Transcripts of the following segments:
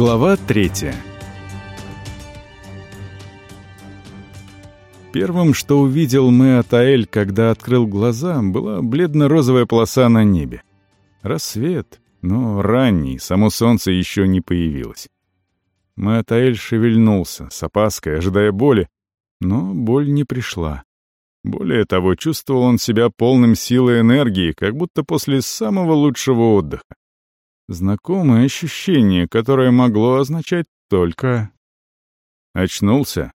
Глава третья Первым, что увидел Мэатаэль, когда открыл глаза, была бледно-розовая полоса на небе. Рассвет, но ранний, само солнце еще не появилось. Мэатаэль шевельнулся, с опаской, ожидая боли, но боль не пришла. Более того, чувствовал он себя полным силы и энергии, как будто после самого лучшего отдыха. Знакомое ощущение, которое могло означать только... Очнулся?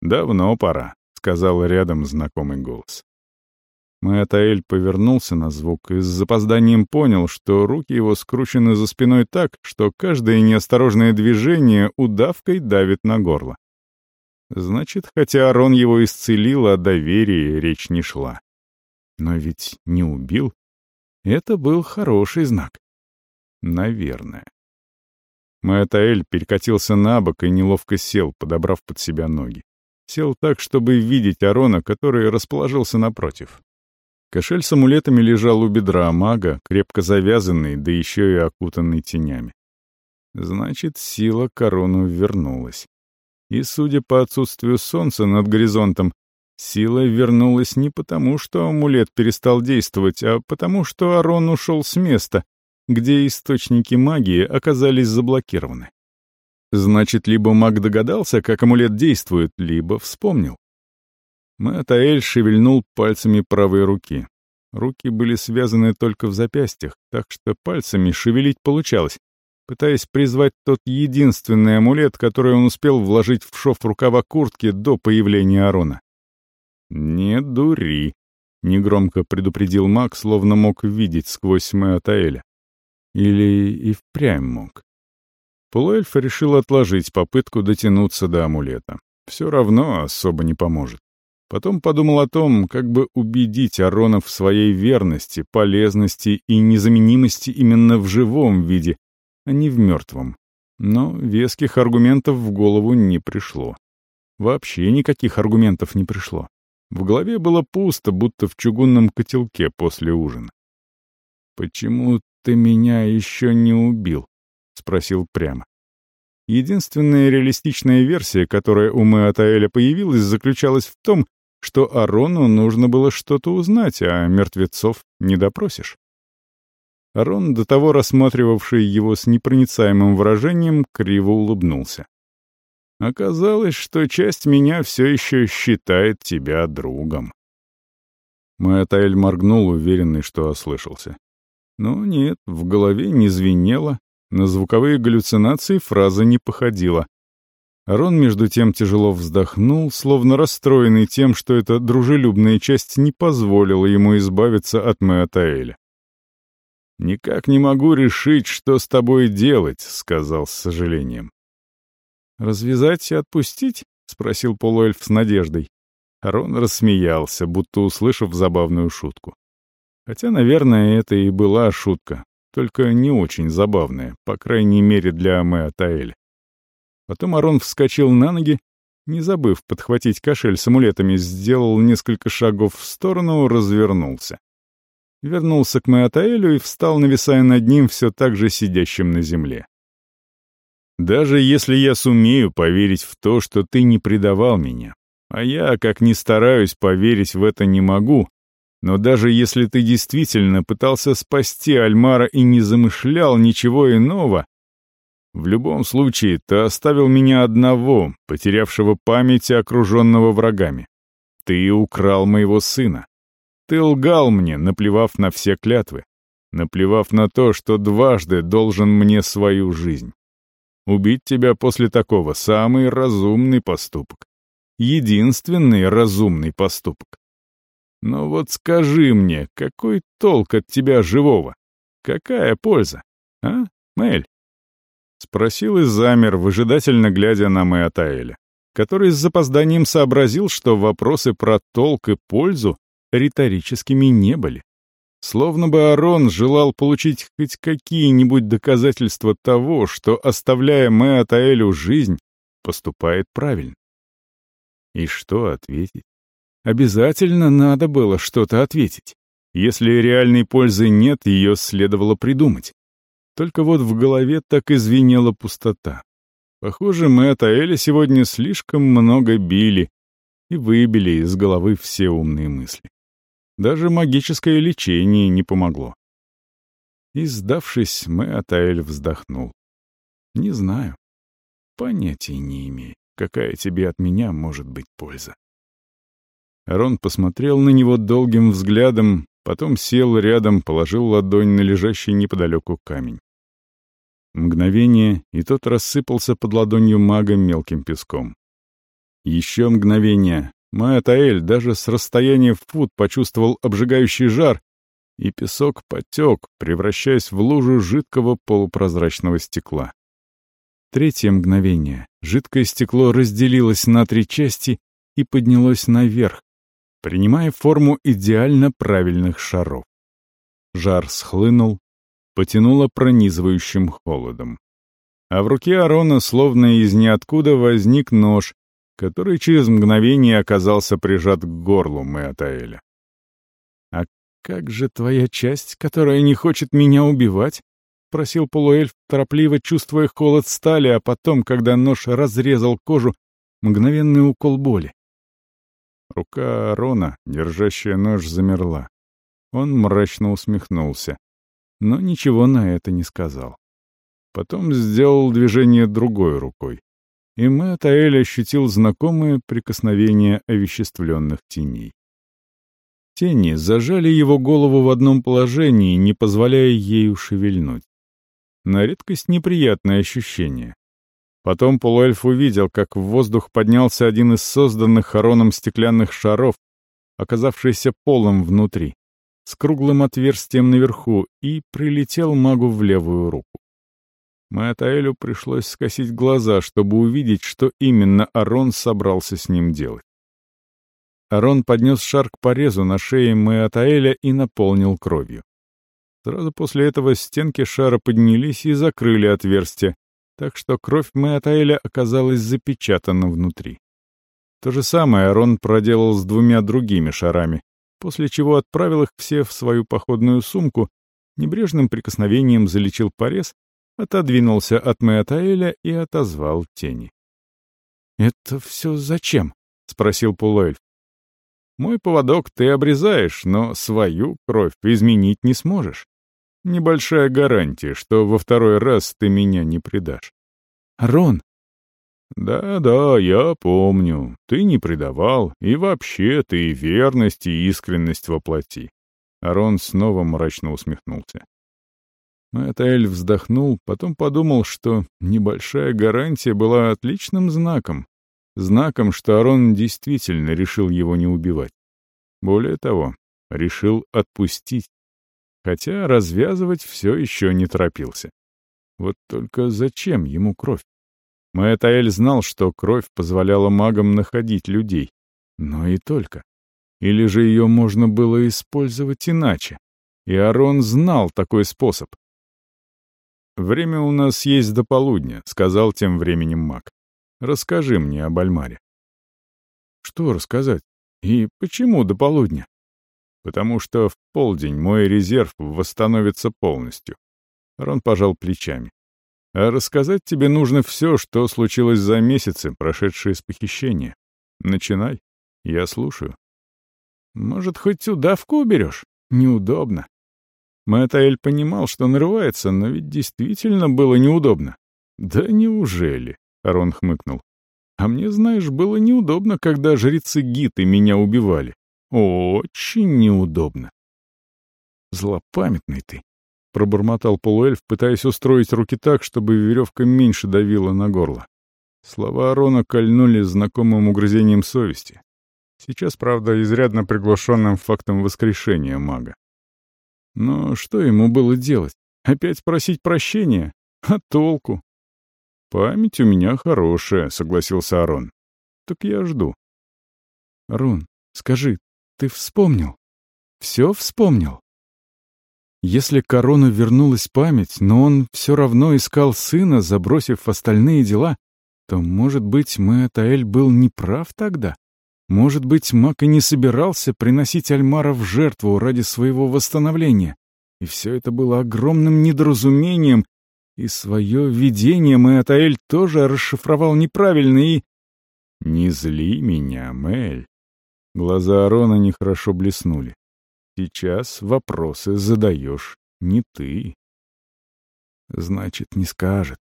Давно пора, — сказал рядом знакомый голос. Маэтаэль повернулся на звук и с запозданием понял, что руки его скручены за спиной так, что каждое неосторожное движение удавкой давит на горло. Значит, хотя Арон его исцелил, о доверии речь не шла. Но ведь не убил. Это был хороший знак. Наверное. Маэтаэль перекатился на бок и неловко сел, подобрав под себя ноги. Сел так, чтобы видеть Арона, который расположился напротив. Кошель с амулетами лежал у бедра мага, крепко завязанный, да еще и окутанный тенями. Значит, сила корону вернулась. И, судя по отсутствию солнца над горизонтом, сила вернулась не потому, что амулет перестал действовать, а потому, что Арон ушел с места, где источники магии оказались заблокированы. Значит, либо маг догадался, как амулет действует, либо вспомнил. Мэтаэль шевельнул пальцами правой руки. Руки были связаны только в запястьях, так что пальцами шевелить получалось, пытаясь призвать тот единственный амулет, который он успел вложить в шов рукава куртки до появления Арона. «Не дури», — негромко предупредил маг, словно мог видеть сквозь Мэтаэля. Или и впрямь мог. Полуэльф решил отложить попытку дотянуться до амулета. Все равно особо не поможет. Потом подумал о том, как бы убедить Арона в своей верности, полезности и незаменимости именно в живом виде, а не в мертвом. Но веских аргументов в голову не пришло. Вообще никаких аргументов не пришло. В голове было пусто, будто в чугунном котелке после ужина. «Почему ты меня еще не убил?» — спросил прямо. Единственная реалистичная версия, которая у Мэатаэля появилась, заключалась в том, что Арону нужно было что-то узнать, а мертвецов не допросишь. Арон, до того рассматривавший его с непроницаемым выражением, криво улыбнулся. «Оказалось, что часть меня все еще считает тебя другом». Мэатаэль моргнул, уверенный, что ослышался. Но нет, в голове не звенело, на звуковые галлюцинации фраза не походила. Арон, между тем, тяжело вздохнул, словно расстроенный тем, что эта дружелюбная часть не позволила ему избавиться от Меатаэля. «Никак не могу решить, что с тобой делать», — сказал с сожалением. «Развязать и отпустить?» — спросил полуэльф с надеждой. Арон рассмеялся, будто услышав забавную шутку. Хотя, наверное, это и была шутка, только не очень забавная, по крайней мере для Мэатаэля. Потом Арон вскочил на ноги, не забыв подхватить кошель с амулетами, сделал несколько шагов в сторону, развернулся. Вернулся к Мэатаэлю и встал, нависая над ним, все так же сидящим на земле. «Даже если я сумею поверить в то, что ты не предавал меня, а я, как ни стараюсь, поверить в это не могу, но даже если ты действительно пытался спасти Альмара и не замышлял ничего иного, в любом случае ты оставил меня одного, потерявшего память и окруженного врагами. Ты украл моего сына. Ты лгал мне, наплевав на все клятвы, наплевав на то, что дважды должен мне свою жизнь. Убить тебя после такого — самый разумный поступок. Единственный разумный поступок. Но вот скажи мне, какой толк от тебя живого? Какая польза? А, Мэль?» Спросил и замер, выжидательно глядя на Мэатаэля, который с запозданием сообразил, что вопросы про толк и пользу риторическими не были. Словно бы Арон желал получить хоть какие-нибудь доказательства того, что, оставляя Мэатаэлю жизнь, поступает правильно. И что ответить? Обязательно надо было что-то ответить. Если реальной пользы нет, ее следовало придумать. Только вот в голове так извинела пустота. Похоже, мы от Аэля сегодня слишком много били и выбили из головы все умные мысли. Даже магическое лечение не помогло. И, сдавшись, Мэтаэль вздохнул. «Не знаю. Понятия не имею, какая тебе от меня может быть польза». Рон посмотрел на него долгим взглядом, потом сел рядом, положил ладонь на лежащий неподалеку камень. Мгновение, и тот рассыпался под ладонью мага мелким песком. Еще мгновение. Маэтаэль даже с расстояния в фут почувствовал обжигающий жар, и песок потек, превращаясь в лужу жидкого полупрозрачного стекла. Третье мгновение. Жидкое стекло разделилось на три части и поднялось наверх, принимая форму идеально правильных шаров. Жар схлынул, потянуло пронизывающим холодом. А в руке Арона словно из ниоткуда возник нож, который через мгновение оказался прижат к горлу Меатаэля. «А как же твоя часть, которая не хочет меня убивать?» — просил полуэльф, торопливо чувствуя холод стали, а потом, когда нож разрезал кожу, мгновенный укол боли. Рука Арона, держащая нож, замерла. Он мрачно усмехнулся, но ничего на это не сказал. Потом сделал движение другой рукой, и Мэтт Аэль ощутил знакомое прикосновение овеществленных теней. Тени зажали его голову в одном положении, не позволяя ею шевельнуть. На редкость неприятное ощущение. Потом полуэльф увидел, как в воздух поднялся один из созданных Хароном стеклянных шаров, оказавшийся полым внутри, с круглым отверстием наверху, и прилетел магу в левую руку. Маэтаэлю пришлось скосить глаза, чтобы увидеть, что именно Арон собрался с ним делать. Арон поднес шар к порезу на шее Маэтаэля и наполнил кровью. Сразу после этого стенки шара поднялись и закрыли отверстие, так что кровь Мэатаэля оказалась запечатана внутри. То же самое Арон проделал с двумя другими шарами, после чего отправил их все в свою походную сумку, небрежным прикосновением залечил порез, отодвинулся от Мэатаэля и отозвал тени. «Это все зачем?» — спросил Пулуэльф. «Мой поводок ты обрезаешь, но свою кровь изменить не сможешь. Небольшая гарантия, что во второй раз ты меня не предашь. Рон. Да-да, я помню. Ты не предавал, и вообще ты верность и искренность воплоти. Арон снова мрачно усмехнулся. Мэтаэль вздохнул, потом подумал, что небольшая гарантия была отличным знаком. Знаком, что Арон действительно решил его не убивать. Более того, решил отпустить хотя развязывать все еще не торопился. Вот только зачем ему кровь? Маэтаэль знал, что кровь позволяла магам находить людей. Но и только. Или же ее можно было использовать иначе? И Арон знал такой способ. «Время у нас есть до полудня», — сказал тем временем маг. «Расскажи мне об Альмаре». «Что рассказать? И почему до полудня?» Потому что в полдень мой резерв восстановится полностью. Рон пожал плечами. А рассказать тебе нужно все, что случилось за месяцы, прошедшие с похищения. Начинай. Я слушаю. Может, хоть удавку уберешь? Неудобно. Мэтаэль понимал, что нарывается, но ведь действительно было неудобно. Да неужели? Рон хмыкнул. А мне, знаешь, было неудобно, когда жрецы Гиты меня убивали. Очень неудобно. Злопамятный ты, — пробормотал полуэльф, пытаясь устроить руки так, чтобы веревка меньше давила на горло. Слова Арона кольнули знакомым угрызением совести. Сейчас, правда, изрядно приглушенным фактом воскрешения мага. Но что ему было делать? Опять просить прощения? А толку? «Память у меня хорошая», — согласился Арон. «Так я жду». «Арон, скажи, ты вспомнил? Все вспомнил? Если корону вернулась память, но он все равно искал сына, забросив остальные дела, то, может быть, Мэатаэль был неправ тогда? Может быть, Мак и не собирался приносить Альмара в жертву ради своего восстановления? И все это было огромным недоразумением, и свое видение Мэатаэль тоже расшифровал неправильно и... «Не зли меня, Мэль». Глаза Арона нехорошо блеснули. «Сейчас вопросы задаешь не ты». «Значит, не скажет».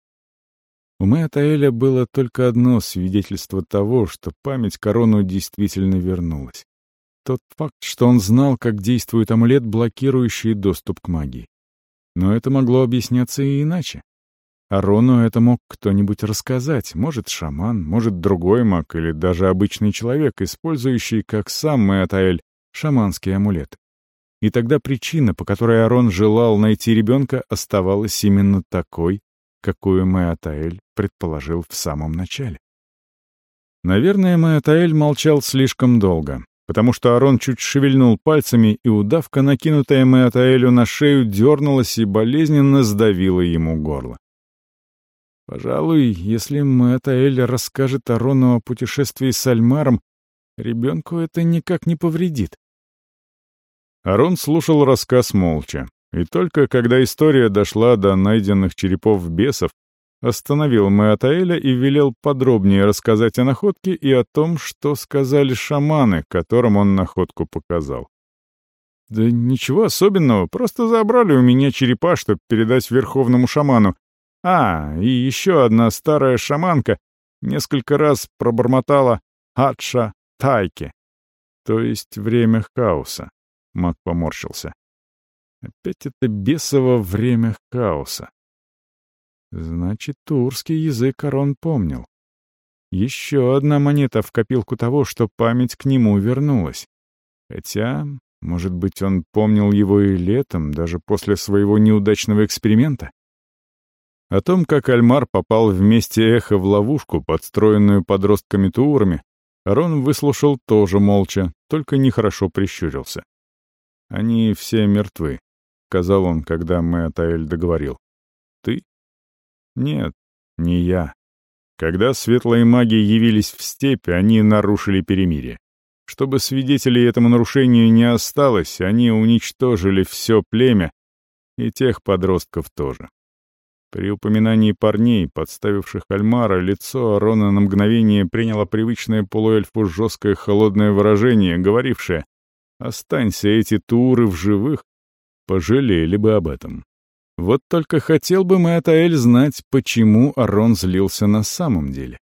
У Мэатаэля было только одно свидетельство того, что память корону действительно вернулась. Тот факт, что он знал, как действует амулет, блокирующий доступ к магии. Но это могло объясняться и иначе. Арону это мог кто-нибудь рассказать, может, шаман, может, другой маг или даже обычный человек, использующий, как сам Мэатаэль, шаманский амулет. И тогда причина, по которой Арон желал найти ребенка, оставалась именно такой, какую Мэатаэль предположил в самом начале. Наверное, Мэатаэль молчал слишком долго, потому что Арон чуть шевельнул пальцами, и удавка, накинутая Мэатаэлю на шею, дернулась и болезненно сдавила ему горло. Пожалуй, если Мэтаэль расскажет Арону о путешествии с Альмаром, ребенку это никак не повредит. Арон слушал рассказ молча, и только когда история дошла до найденных черепов бесов, остановил Мэтаэля и велел подробнее рассказать о находке и о том, что сказали шаманы, которым он находку показал. «Да ничего особенного, просто забрали у меня черепа, чтобы передать верховному шаману, а, и еще одна старая шаманка несколько раз пробормотала «Адша Тайки», то есть время хаоса. Мак поморщился. Опять это бесово время хаоса. Значит, турский язык Арон помнил. Еще одна монета в копилку того, что память к нему вернулась. Хотя, может быть, он помнил его и летом, даже после своего неудачного эксперимента? О том, как Альмар попал вместе эхо в ловушку, подстроенную подростками-туурами, Арон выслушал тоже молча, только нехорошо прищурился. «Они все мертвы», — сказал он, когда Мэтаэль договорил. «Ты?» «Нет, не я. Когда светлые маги явились в степь, они нарушили перемирие. Чтобы свидетелей этому нарушению не осталось, они уничтожили все племя и тех подростков тоже. При упоминании парней, подставивших Альмара, лицо Арона на мгновение приняло привычное полуэльфу жесткое холодное выражение, говорившее «Останься эти туры в живых, пожалели бы об этом». Вот только хотел бы Мэтаэль знать, почему Арон злился на самом деле.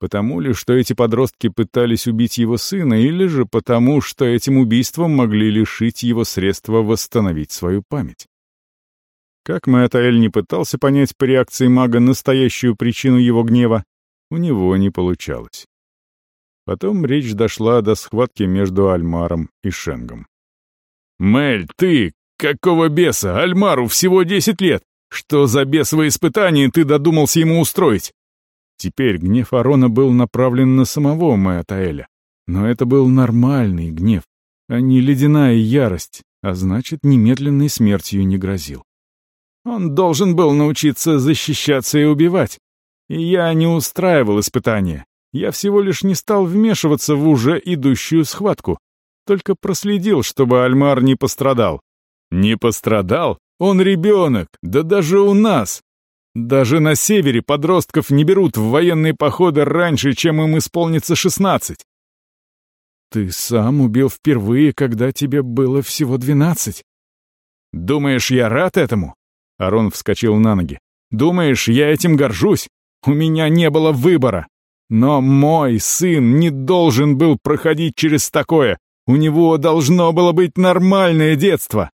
Потому ли, что эти подростки пытались убить его сына, или же потому, что этим убийством могли лишить его средства восстановить свою память? Как Мэтаэль не пытался понять по реакции мага настоящую причину его гнева, у него не получалось. Потом речь дошла до схватки между Альмаром и Шенгом. «Мэль, ты! Какого беса? Альмару всего десять лет! Что за бесовое испытание ты додумался ему устроить?» Теперь гнев Арона был направлен на самого Мэтаэля. Но это был нормальный гнев, а не ледяная ярость, а значит, немедленной смертью не грозил. Он должен был научиться защищаться и убивать. И я не устраивал испытания. Я всего лишь не стал вмешиваться в уже идущую схватку. Только проследил, чтобы Альмар не пострадал. Не пострадал? Он ребенок, да даже у нас. Даже на севере подростков не берут в военные походы раньше, чем им исполнится шестнадцать. Ты сам убил впервые, когда тебе было всего двенадцать. Думаешь, я рад этому? Арон вскочил на ноги. «Думаешь, я этим горжусь? У меня не было выбора. Но мой сын не должен был проходить через такое. У него должно было быть нормальное детство».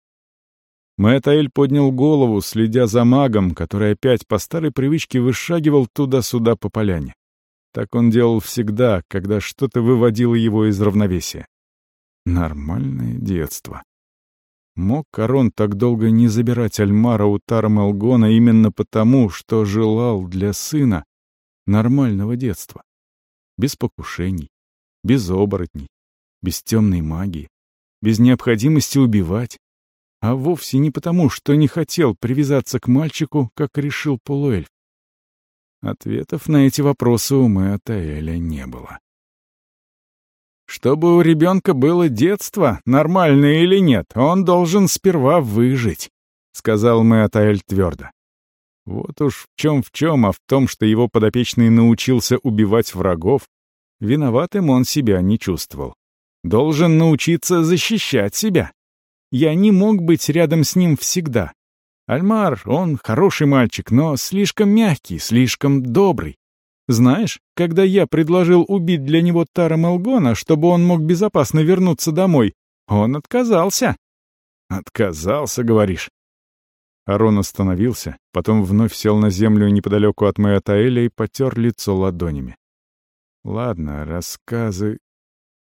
Мэтаэль поднял голову, следя за магом, который опять по старой привычке вышагивал туда-сюда по поляне. Так он делал всегда, когда что-то выводило его из равновесия. Нормальное детство. Мог Корон так долго не забирать Альмара у Тармелгона именно потому, что желал для сына нормального детства. Без покушений, без оборотней, без темной магии, без необходимости убивать, а вовсе не потому, что не хотел привязаться к мальчику, как решил полуэльф. Ответов на эти вопросы у Мэтаэля не было. Чтобы у ребенка было детство, нормальное или нет, он должен сперва выжить. сказал Мэатаэль твердо. Вот уж в чем в чем, а в том, что его подопечный научился убивать врагов, виноватым он себя не чувствовал. Должен научиться защищать себя. Я не мог быть рядом с ним всегда. Альмар, он хороший мальчик, но слишком мягкий, слишком добрый. Знаешь, когда я предложил убить для него Тара Мелгона, чтобы он мог безопасно вернуться домой, он отказался. Отказался, говоришь? Арон остановился, потом вновь сел на землю неподалеку от Маятаэля и потер лицо ладонями. «Ладно, рассказы...»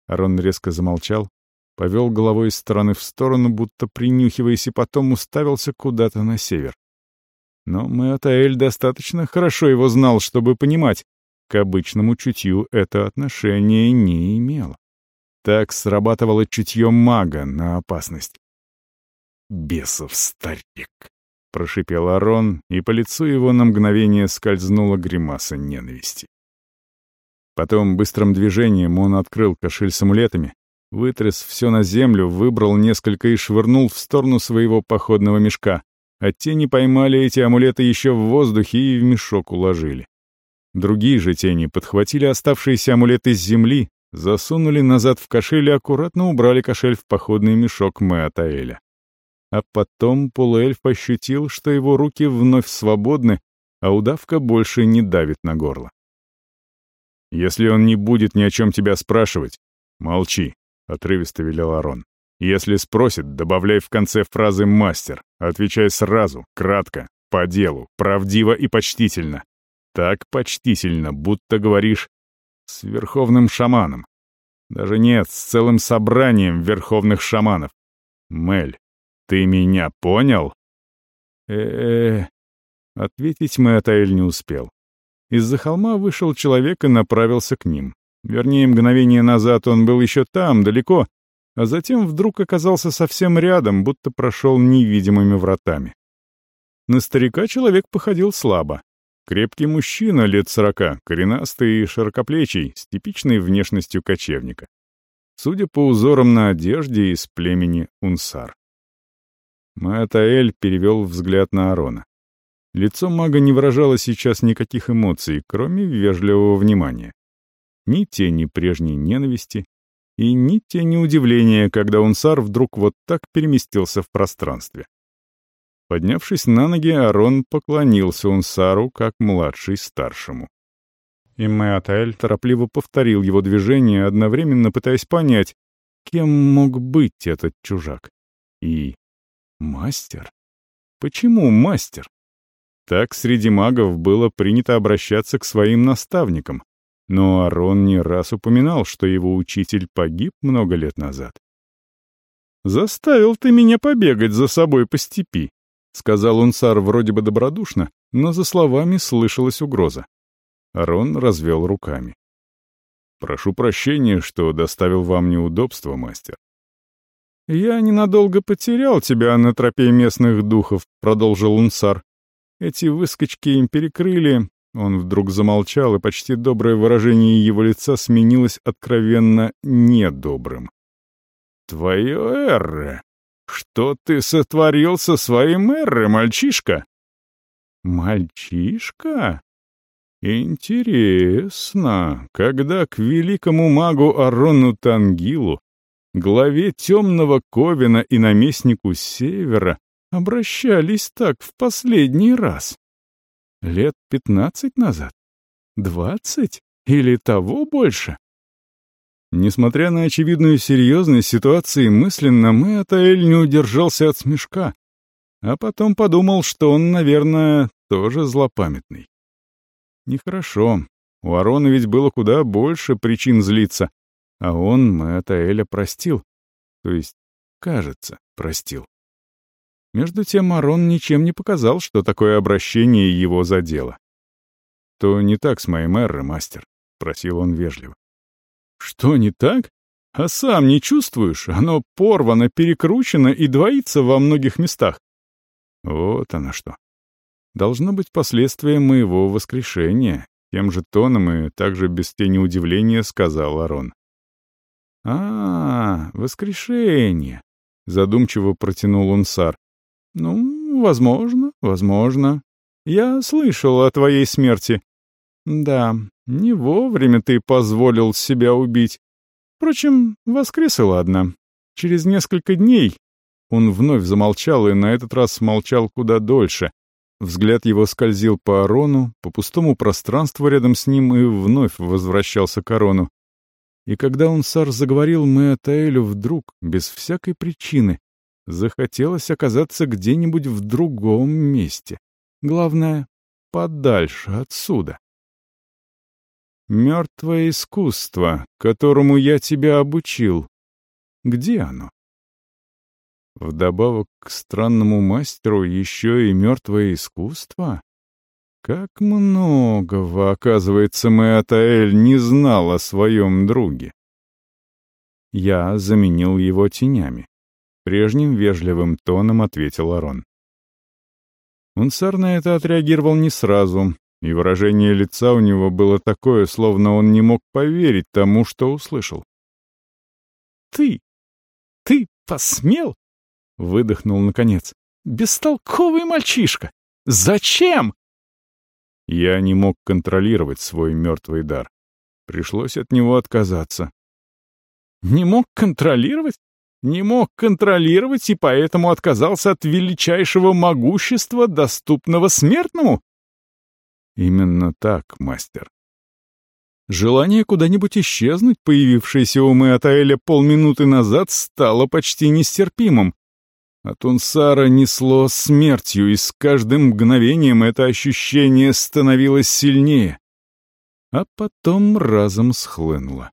Арон резко замолчал, повел головой из стороны в сторону, будто принюхиваясь, и потом уставился куда-то на север. Но Маятаэль достаточно хорошо его знал, чтобы понимать, к обычному чутью это отношение не имело. Так срабатывало чутье мага на опасность. «Бесов старик!» — прошипел Арон, и по лицу его на мгновение скользнула гримаса ненависти. Потом быстрым движением он открыл кошель с амулетами, вытряс все на землю, выбрал несколько и швырнул в сторону своего походного мешка, а тени поймали эти амулеты еще в воздухе и в мешок уложили. Другие же тени подхватили оставшиеся амулеты с земли, засунули назад в кошель и аккуратно убрали кошель в походный мешок Мэатаэля. А потом полуэльф ощутил, что его руки вновь свободны, а удавка больше не давит на горло. «Если он не будет ни о чем тебя спрашивать, молчи», — отрывисто велел Арон. «Если спросит, добавляй в конце фразы «мастер», отвечай сразу, кратко, по делу, правдиво и почтительно. Так почтительно, будто говоришь с верховным шаманом. Даже нет, с целым собранием верховных шаманов. Мель, ты меня понял? э э Ответить Мэтаэль не успел. Из-за холма вышел человек и направился к ним. Вернее, мгновение назад он был еще там, далеко, а затем вдруг оказался совсем рядом, будто прошел невидимыми вратами. На старика человек походил слабо. Крепкий мужчина лет сорока, коренастый и широкоплечий, с типичной внешностью кочевника. Судя по узорам на одежде из племени Унсар. Маатаэль перевел взгляд на Арона. Лицо мага не выражало сейчас никаких эмоций, кроме вежливого внимания. Ни тени прежней ненависти и ни тени удивления, когда Унсар вдруг вот так переместился в пространстве. Поднявшись на ноги, Арон поклонился Унсару как младший старшему. И Мэатаэль торопливо повторил его движение, одновременно пытаясь понять, кем мог быть этот чужак. И Мастер? Почему мастер? Так среди магов было принято обращаться к своим наставникам, но Арон не раз упоминал, что его учитель погиб много лет назад. «Заставил ты меня побегать за собой по степи», — сказал Унсар вроде бы добродушно, но за словами слышалась угроза. Арон развел руками. «Прошу прощения, что доставил вам неудобства, мастер. «Я ненадолго потерял тебя на тропе местных духов», — продолжил Унсар. «Эти выскочки им перекрыли». Он вдруг замолчал, и почти доброе выражение его лица сменилось откровенно недобрым. «Твое Эрре! Что ты сотворил со своим Эрре, мальчишка?» «Мальчишка?» «Интересно, когда к великому магу Арону Тангилу главе темного Ковина и наместнику Севера обращались так в последний раз? Лет пятнадцать назад? Двадцать? Или того больше? Несмотря на очевидную серьезность ситуации, мысленно Мэтаэль не удержался от смешка, а потом подумал, что он, наверное, тоже злопамятный. Нехорошо. У Арона ведь было куда больше причин злиться, а он Мэтаэля простил. То есть, кажется, простил. Между тем Арон ничем не показал, что такое обращение его задело. «То не так с моим Эрре, мастер», — просил он вежливо. «Что не так? А сам не чувствуешь? Оно порвано, перекручено и двоится во многих местах». Вот оно что. Должно быть последствия моего воскрешения, тем же тоном и также без тени удивления сказал Арон. «А, воскрешение!» — задумчиво протянул Унсар. «Ну, возможно, возможно. Я слышал о твоей смерти. Да, не вовремя ты позволил себя убить. Впрочем, воскрес и ладно. Через несколько дней он вновь замолчал и на этот раз молчал куда дольше. Взгляд его скользил по Арону, по пустому пространству рядом с ним и вновь возвращался к Арону. И когда он сар заговорил Мэатаэлю вдруг, без всякой причины, захотелось оказаться где-нибудь в другом месте. Главное, подальше отсюда. Мертвое искусство, которому я тебя обучил. Где оно? Вдобавок к странному мастеру еще и мертвое искусство? Как многого, оказывается, Мэатаэль не знал о своем друге. Я заменил его тенями. Прежним вежливым тоном ответил Арон. Унсар на это отреагировал не сразу, и выражение лица у него было такое, словно он не мог поверить тому, что услышал. «Ты! Ты посмел?» — выдохнул наконец. «Бестолковый мальчишка! Зачем?» Я не мог контролировать свой мертвый дар. Пришлось от него отказаться. «Не мог контролировать? Не мог контролировать и поэтому отказался от величайшего могущества, доступного смертному?» Именно так, мастер. Желание куда-нибудь исчезнуть, появившееся у Мэатаэля полминуты назад, стало почти нестерпимым. От Унсара несло смертью, и с каждым мгновением это ощущение становилось сильнее. А потом разом схлынуло.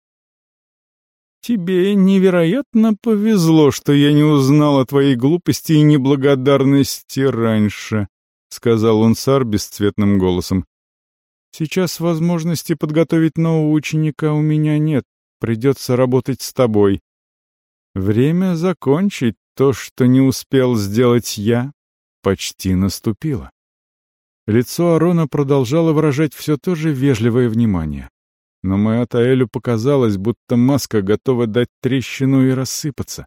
«Тебе невероятно повезло, что я не узнал о твоей глупости и неблагодарности раньше», — сказал Унсар бесцветным голосом. «Сейчас возможности подготовить нового ученика у меня нет, придется работать с тобой. Время закончить то, что не успел сделать я, почти наступило. Лицо Арона продолжало выражать все то же вежливое внимание. Но Маатаэлю показалось, будто маска готова дать трещину и рассыпаться.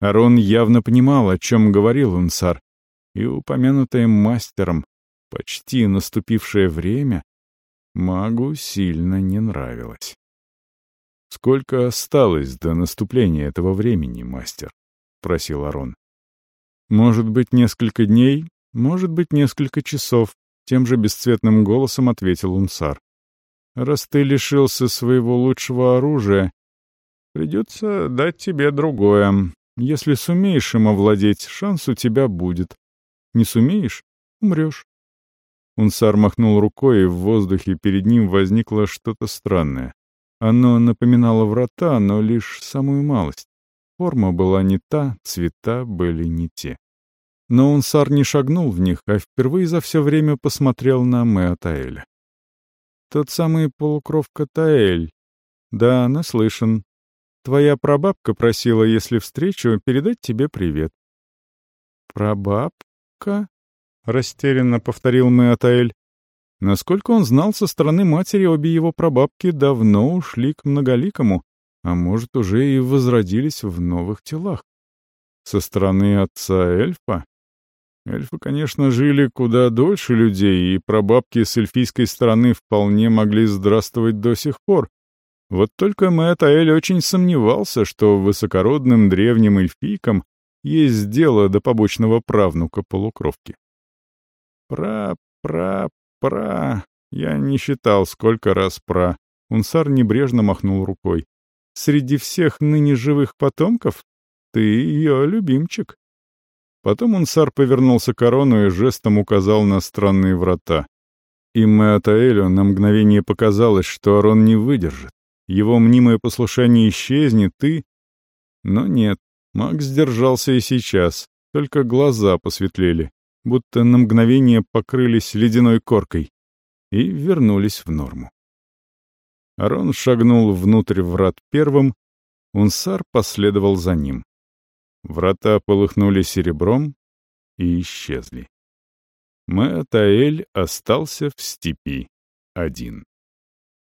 Арон явно понимал, о чем говорил Унсар, и упомянутое мастером, почти наступившее время, магу сильно не нравилось. «Сколько осталось до наступления этого времени, мастер?» спросил Арон. «Может быть, несколько дней, может быть, несколько часов», — тем же бесцветным голосом ответил Унсар. «Раз ты лишился своего лучшего оружия, придется дать тебе другое. Если сумеешь им овладеть, шанс у тебя будет. Не сумеешь — умрешь». Унсар махнул рукой, и в воздухе перед ним возникло что-то странное. Оно напоминало врата, но лишь самую малость. Форма была не та, цвета были не те. Но он сар не шагнул в них, а впервые за все время посмотрел на Меотаэля. «Тот самый полукровка Таэль. Да, наслышан. Твоя прабабка просила, если встречу, передать тебе привет». «Прабабка?» — растерянно повторил Меотаэль. Насколько он знал, со стороны матери обе его прабабки давно ушли к многоликому, а может, уже и возродились в новых телах. Со стороны отца эльфа? Эльфы, конечно, жили куда дольше людей, и прабабки с эльфийской стороны вполне могли здравствовать до сих пор. Вот только Мэтт Аэль очень сомневался, что высокородным древним эльфийкам есть дело до побочного правнука полукровки. Пра-пра-пра... Я не считал, сколько раз пра. Унсар небрежно махнул рукой. Среди всех ныне живых потомков ты ее любимчик. Потом Унсар повернулся к корону и жестом указал на странные врата. И Меатаэлю на мгновение показалось, что Арон не выдержит. Его мнимое послушание исчезнет, и... Но нет, Макс сдержался и сейчас, только глаза посветлели, будто на мгновение покрылись ледяной коркой и вернулись в норму. Арон шагнул внутрь врат первым, Унсар последовал за ним. Врата полыхнули серебром и исчезли. Мэтаэль остался в степи один.